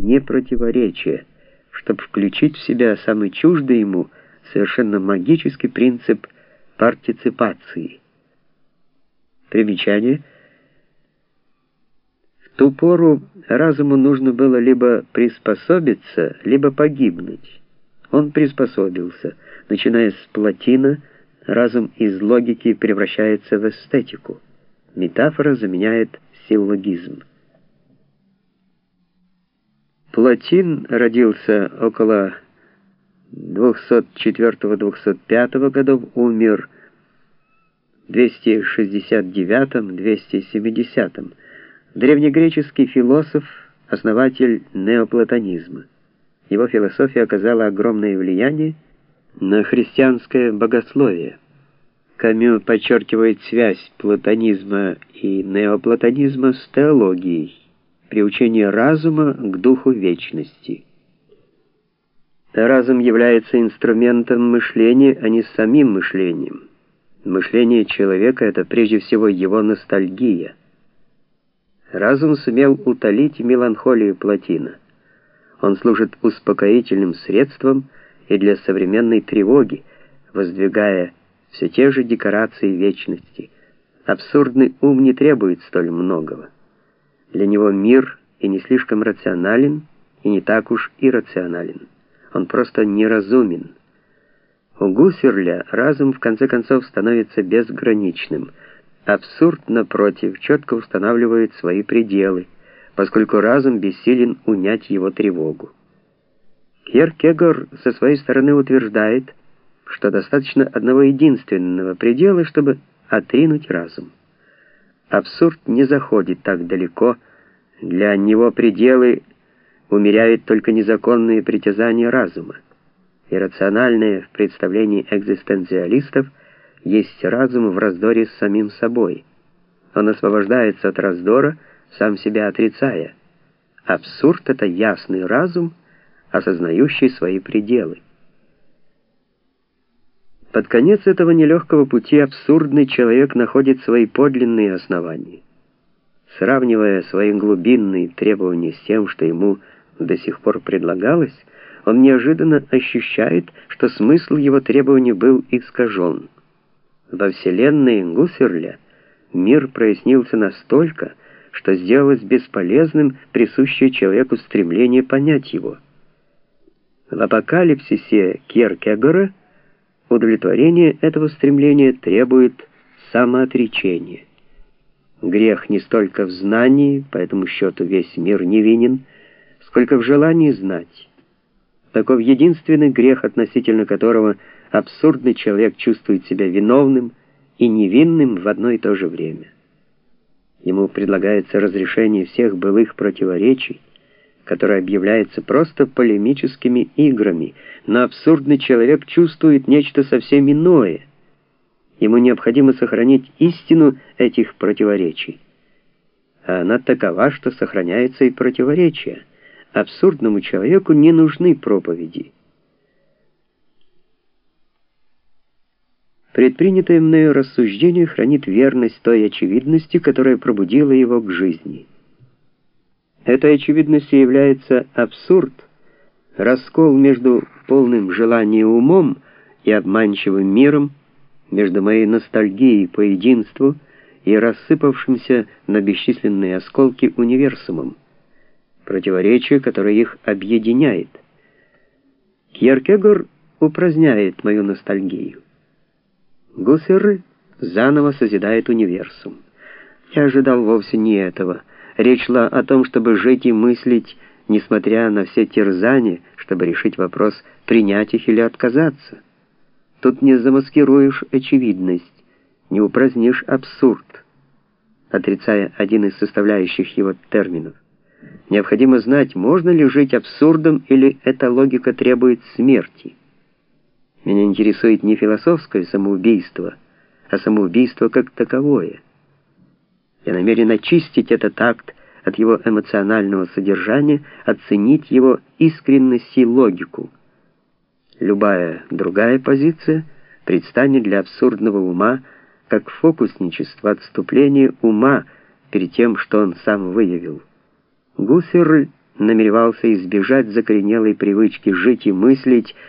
не противоречие, чтобы включить в себя самый чуждый ему совершенно магический принцип партиципации. Примечание. В ту пору разуму нужно было либо приспособиться, либо погибнуть. Он приспособился. Начиная с плотина, разум из логики превращается в эстетику. Метафора заменяет силлогизм. Платин родился около 204-205 годов, умер в 269-270. Древнегреческий философ, основатель неоплатонизма. Его философия оказала огромное влияние на христианское богословие. Камю подчеркивает связь платонизма и неоплатонизма с теологией приучение разума к духу вечности. Разум является инструментом мышления, а не самим мышлением. Мышление человека — это прежде всего его ностальгия. Разум сумел утолить меланхолию Платина. Он служит успокоительным средством и для современной тревоги, воздвигая все те же декорации вечности. Абсурдный ум не требует столь многого. Для него мир и не слишком рационален, и не так уж иррационален. Он просто неразумен. У Гуссерля разум в конце концов становится безграничным. Абсурд, напротив, четко устанавливает свои пределы, поскольку разум бессилен унять его тревогу. Кьеркегор со своей стороны утверждает, что достаточно одного единственного предела, чтобы отринуть разум. Абсурд не заходит так далеко, для него пределы умеряют только незаконные притязания разума. Иррациональное в представлении экзистенциалистов есть разум в раздоре с самим собой. Он освобождается от раздора, сам себя отрицая. Абсурд — это ясный разум, осознающий свои пределы. Под конец этого нелегкого пути абсурдный человек находит свои подлинные основания. Сравнивая свои глубинные требования с тем, что ему до сих пор предлагалось, он неожиданно ощущает, что смысл его требований был искажен. Во вселенной Гуссерля мир прояснился настолько, что сделалось бесполезным присущее человеку стремление понять его. В апокалипсисе Кierкегора Удовлетворение этого стремления требует самоотречения. Грех не столько в знании, по этому счету весь мир невинен, сколько в желании знать. Таков единственный грех, относительно которого абсурдный человек чувствует себя виновным и невинным в одно и то же время. Ему предлагается разрешение всех былых противоречий, которое объявляется просто полемическими играми, но абсурдный человек чувствует нечто совсем иное. Ему необходимо сохранить истину этих противоречий. А она такова, что сохраняется и противоречие. Абсурдному человеку не нужны проповеди. Предпринятое мною рассуждение хранит верность той очевидности, которая пробудила его к жизни. Этой очевидностью является абсурд, раскол между полным желанием умом и обманчивым миром, между моей ностальгией по единству и рассыпавшимся на бесчисленные осколки универсумом, противоречие, которое их объединяет. Кьеркегор упраздняет мою ностальгию. Гуссерль заново созидает универсум. Я ожидал вовсе не этого — Речь шла о том, чтобы жить и мыслить, несмотря на все терзания, чтобы решить вопрос, принять их или отказаться. Тут не замаскируешь очевидность, не упразднишь абсурд, отрицая один из составляющих его терминов. Необходимо знать, можно ли жить абсурдом или эта логика требует смерти. Меня интересует не философское самоубийство, а самоубийство как таковое. Я намерен очистить этот акт от его эмоционального содержания, оценить его искренность и логику. Любая другая позиция предстанет для абсурдного ума как фокусничество, отступление ума перед тем, что он сам выявил. Гуссерль намеревался избежать закоренелой привычки жить и мыслить